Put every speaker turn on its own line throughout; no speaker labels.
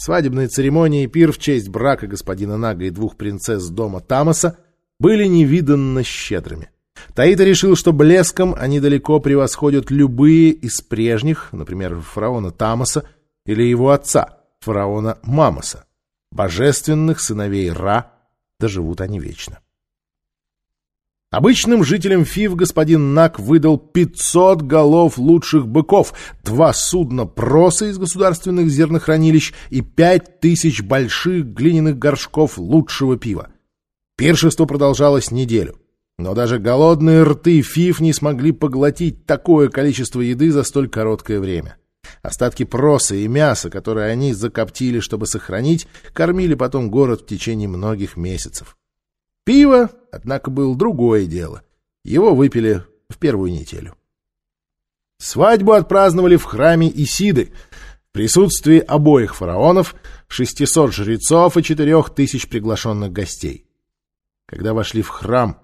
Свадебные церемонии и пир в честь брака господина Нага и двух принцесс дома Тамаса были невиданно щедрыми. Таита решил, что блеском они далеко превосходят любые из прежних, например, фараона Тамаса или его отца, фараона Мамоса. Божественных сыновей Ра доживут они вечно. Обычным жителям Фив господин Нак выдал 500 голов лучших быков, два судна проса из государственных зернохранилищ и 5000 больших глиняных горшков лучшего пива. Пиршество продолжалось неделю. Но даже голодные рты Фив не смогли поглотить такое количество еды за столь короткое время. Остатки проса и мяса, которые они закоптили, чтобы сохранить, кормили потом город в течение многих месяцев. Пиво, однако, было другое дело. Его выпили в первую неделю. Свадьбу отпраздновали в храме Исиды в присутствии обоих фараонов, 600 жрецов и 4000 приглашенных гостей. Когда вошли в храм,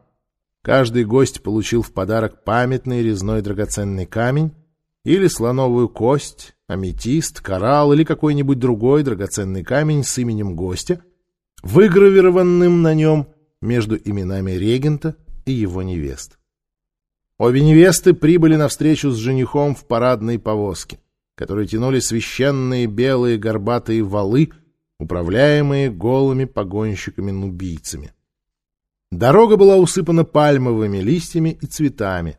каждый гость получил в подарок памятный резной драгоценный камень или слоновую кость, аметист, коралл или какой-нибудь другой драгоценный камень с именем гостя, выгравированным на нем между именами регента и его невест. Обе невесты прибыли на встречу с женихом в парадной повозке, которой тянули священные белые горбатые валы, управляемые голыми погонщиками-нубийцами. Дорога была усыпана пальмовыми листьями и цветами,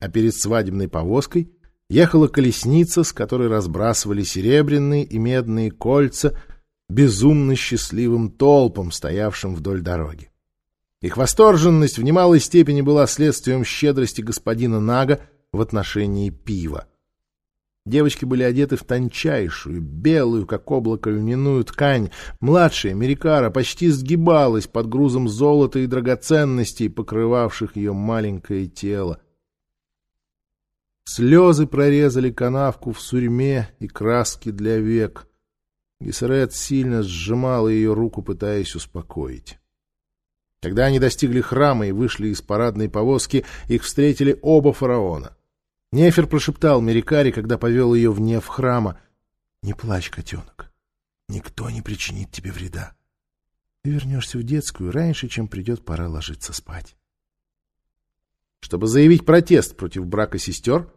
а перед свадебной повозкой ехала колесница, с которой разбрасывали серебряные и медные кольца безумно счастливым толпам, стоявшим вдоль дороги. Их восторженность в немалой степени была следствием щедрости господина Нага в отношении пива. Девочки были одеты в тончайшую, белую, как облако, льняную ткань. Младшая, Мерикара, почти сгибалась под грузом золота и драгоценностей, покрывавших ее маленькое тело. Слезы прорезали канавку в сурьме и краски для век. Гессерет сильно сжимала ее руку, пытаясь успокоить. Когда они достигли храма и вышли из парадной повозки, их встретили оба фараона. Нефер прошептал Мерикаре, когда повел ее вне в храма. — Не плачь, котенок. Никто не причинит тебе вреда. Ты вернешься в детскую раньше, чем придет пора ложиться спать. Чтобы заявить протест против брака сестер,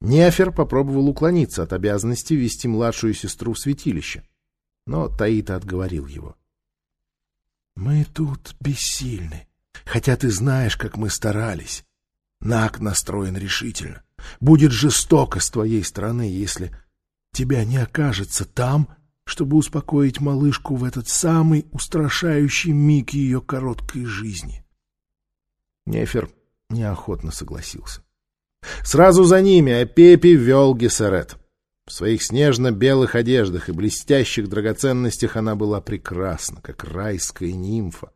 Нефер попробовал уклониться от обязанности вести младшую сестру в святилище. Но Таита отговорил его. — мы тут бессильны, хотя ты знаешь, как мы старались. Нак настроен решительно. Будет жестоко с твоей стороны, если тебя не окажется там, чтобы успокоить малышку в этот самый устрашающий миг ее короткой жизни. Нефер неохотно согласился. Сразу за ними Апепи вел Гессерет. В своих снежно-белых одеждах и блестящих драгоценностях она была прекрасна, как райская нимфа.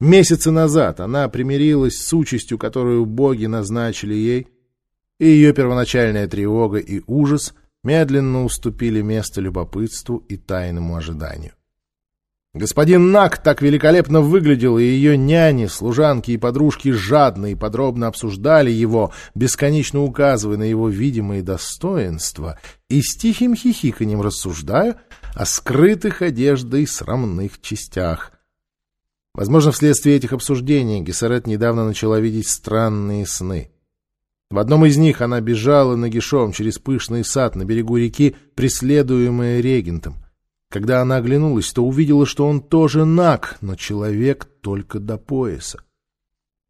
Месяцы назад она примирилась с участью, которую боги назначили ей, и ее первоначальная тревога и ужас медленно уступили место любопытству и тайному ожиданию. Господин Нак так великолепно выглядел, и ее няни, служанки и подружки жадно и подробно обсуждали его, бесконечно указывая на его видимые достоинства и с тихим хихиканьем рассуждая о скрытых одеждой срамных частях. Возможно, вследствие этих обсуждений Гессерет недавно начала видеть странные сны. В одном из них она бежала нагишом через пышный сад на берегу реки, преследуемая регентом. Когда она оглянулась, то увидела, что он тоже наг, но человек только до пояса.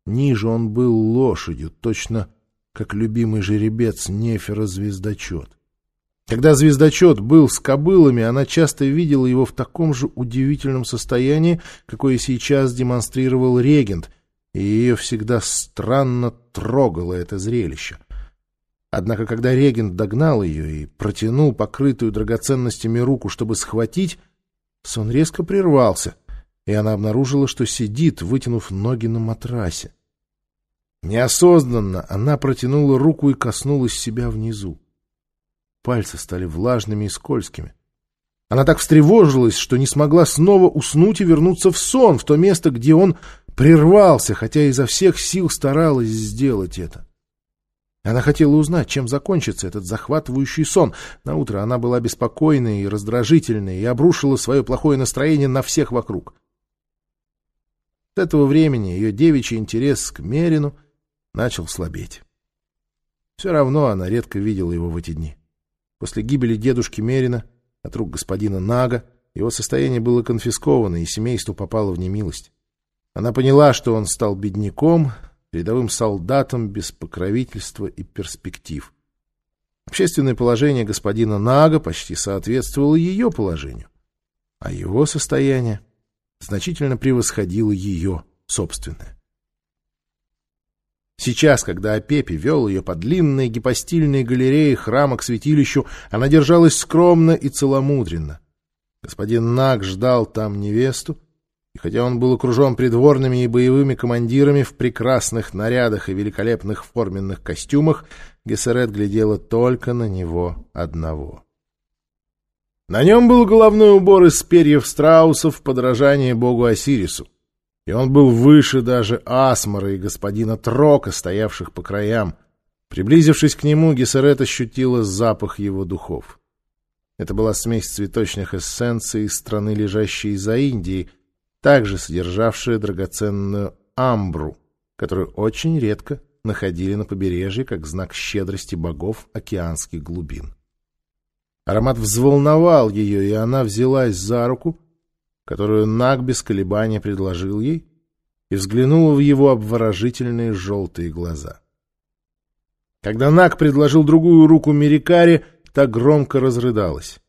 Ниже он был лошадью, точно как любимый жеребец Нефера-звездочет. Когда звездочет был с кобылами, она часто видела его в таком же удивительном состоянии, какое сейчас демонстрировал регент, и ее всегда странно трогало это зрелище. Однако, когда регент догнал ее и протянул покрытую драгоценностями руку, чтобы схватить, сон резко прервался, и она обнаружила, что сидит, вытянув ноги на матрасе. Неосознанно она протянула руку и коснулась себя внизу. Пальцы стали влажными и скользкими. Она так встревожилась, что не смогла снова уснуть и вернуться в сон, в то место, где он прервался, хотя изо всех сил старалась сделать это. Она хотела узнать, чем закончится этот захватывающий сон. На утро она была беспокойной и раздражительной и обрушила свое плохое настроение на всех вокруг. С этого времени ее девичий интерес к Мерину начал слабеть. Все равно она редко видела его в эти дни. После гибели дедушки Мерина от рук господина Нага его состояние было конфисковано, и семейство попало в немилость. Она поняла, что он стал бедняком, рядовым солдатом без покровительства и перспектив. Общественное положение господина Нага почти соответствовало ее положению, а его состояние значительно превосходило ее собственное. Сейчас, когда Апепи вел ее по длинной гипостильной галерее храма к святилищу, она держалась скромно и целомудренно. Господин Наг ждал там невесту, и хотя он был окружен придворными и боевыми командирами в прекрасных нарядах и великолепных форменных костюмах, Гессерет глядела только на него одного. На нем был головной убор из перьев страусов в подражание богу Осирису, и он был выше даже Асмара и господина Трока, стоявших по краям. Приблизившись к нему, Гессерет ощутила запах его духов. Это была смесь цветочных эссенций из страны, лежащей за Индией, также содержавшая драгоценную амбру, которую очень редко находили на побережье как знак щедрости богов океанских глубин. Аромат взволновал ее, и она взялась за руку, которую Наг без колебания предложил ей, и взглянула в его обворожительные желтые глаза. Когда Наг предложил другую руку Мерикаре, та громко разрыдалась.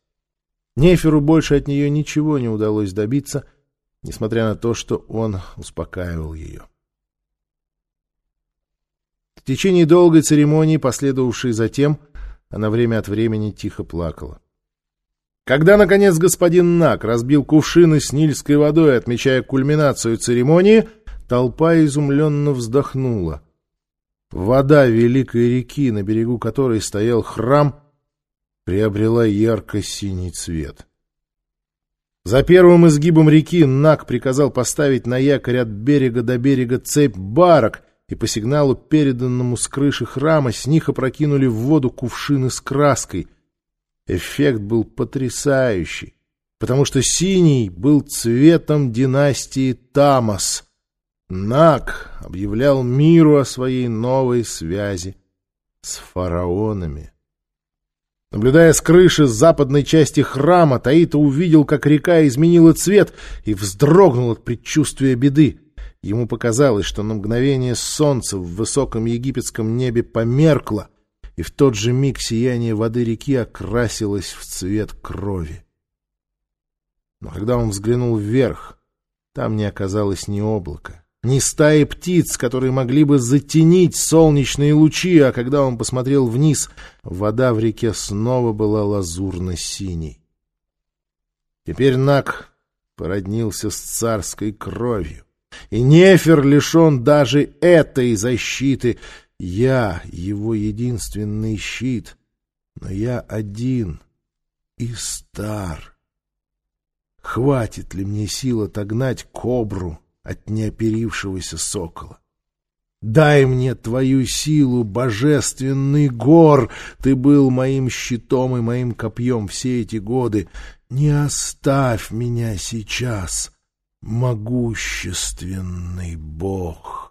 Неферу больше от нее ничего не удалось добиться — несмотря на то, что он успокаивал ее. В течение долгой церемонии, последовавшей затем, она время от времени тихо плакала. Когда, наконец, господин Нак разбил кувшины с нильской водой, отмечая кульминацию церемонии, толпа изумленно вздохнула. Вода великой реки, на берегу которой стоял храм, приобрела ярко-синий цвет. За первым изгибом реки Нак приказал поставить на якорь от берега до берега цепь барок, и по сигналу, переданному с крыши храма, с них опрокинули в воду кувшины с краской. Эффект был потрясающий, потому что синий был цветом династии Тамас. Нак объявлял миру о своей новой связи с фараонами. Наблюдая с крыши западной части храма, Таита увидел, как река изменила цвет и вздрогнул от предчувствия беды. Ему показалось, что на мгновение солнце в высоком египетском небе померкло, и в тот же миг сияние воды реки окрасилось в цвет крови. Но когда он взглянул вверх, там не оказалось ни облака ни стаи птиц, которые могли бы затенить солнечные лучи, а когда он посмотрел вниз, вода в реке снова была лазурно-синей. Теперь Нак породнился с царской кровью, и Нефер лишен даже этой защиты. Я — его единственный щит, но я один и стар. Хватит ли мне сил отогнать кобру — от неоперившегося сокола. Дай мне твою силу, божественный гор! Ты был моим щитом и моим копьем все эти годы. Не оставь меня сейчас, могущественный бог!»